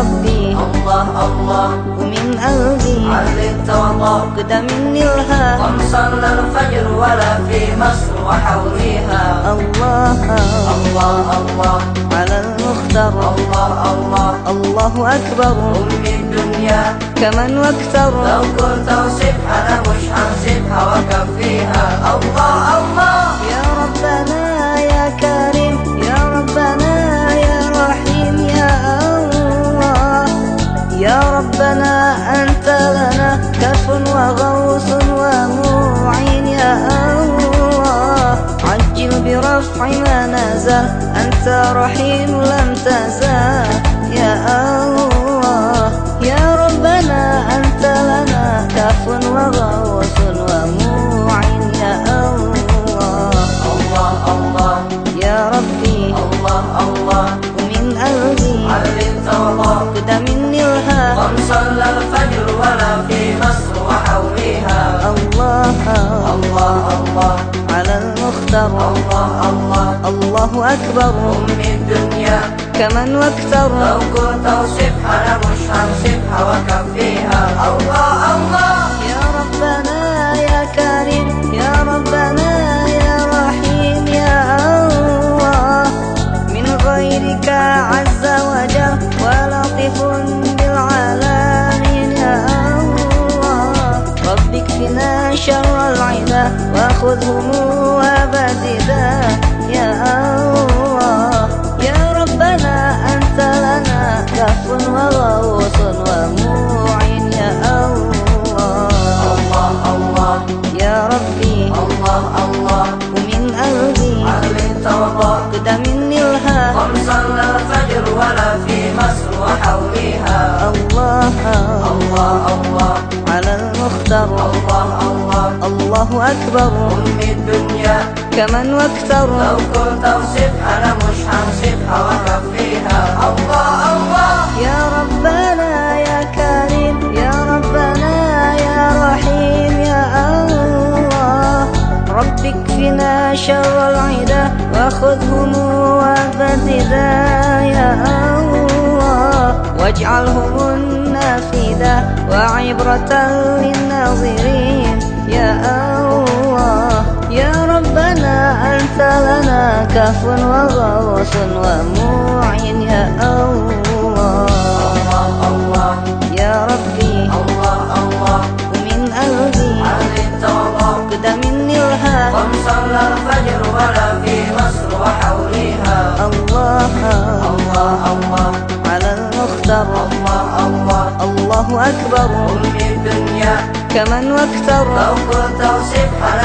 الله الله يا ربي. الله الله. ومن قلبي. علمت وضاء قد مني الها قم صلى الفجر ولا في مصر وحوليها الله الله الله. على المختار. الله الله. الله أكبر. أم الدنيا. كمن وأكثر. لو كنت أوصفها أنا مش هنسيبها وأكفيها الله الله. يا ربنا. ربنا أنت لنا كف وغوث ومعين يا الله. عجل برفع ما نزل أنت رحيم لم تزال يا الله. يا ربنا أنت لنا كف وغوث ومعين يا الله. الله الله يا ربي. الله الله. ومن قلبي علمت وضاء قد مني الها قم صلى الفجر ولا في مصر وحوليها. الله الله الله. على المختار. الله الله. الله أكبر. أم الدنيا. كمن وأكثر. لو كنت أوصفها أنا مش هنسيبها وأكفيها الله الله. يا ربنا يا كريم. يا ربنا يا رحيم. يا الله. من غيرك عز وجل. اكفنا شر العدا وخذهم وبددا يا الله يا ربنا أنت لنا كف وغوص ومعين يا الله الله الله. يا ربي الله الله. ومن قلبي علمت وضاء قد مني الها قم صلى الفجر ولا في مصر وحوليها. الله الله الله. على المختار. الله. الله أكبر. أم الدنيا كمن وأكثر. لو كنت أوصفها أنا مش هنسيبها وأكفيها الله الله يا ربنا يا كريم يا ربنا يا رحيم يا الله. رب اكفنا شر العدا وخذهم وبددا يا الله. واجعلهم النافذة وعبرة للناظرين. ربنا أنت لنا كف وغوث ومعين يا الله. الله الله يا ربي الله الله ومن قلبي الفجر ولا في مصر الله الله الله على المختار. الله الله الله أكبر. أم الدنيا كمن وأكثر لو كنت أوصفها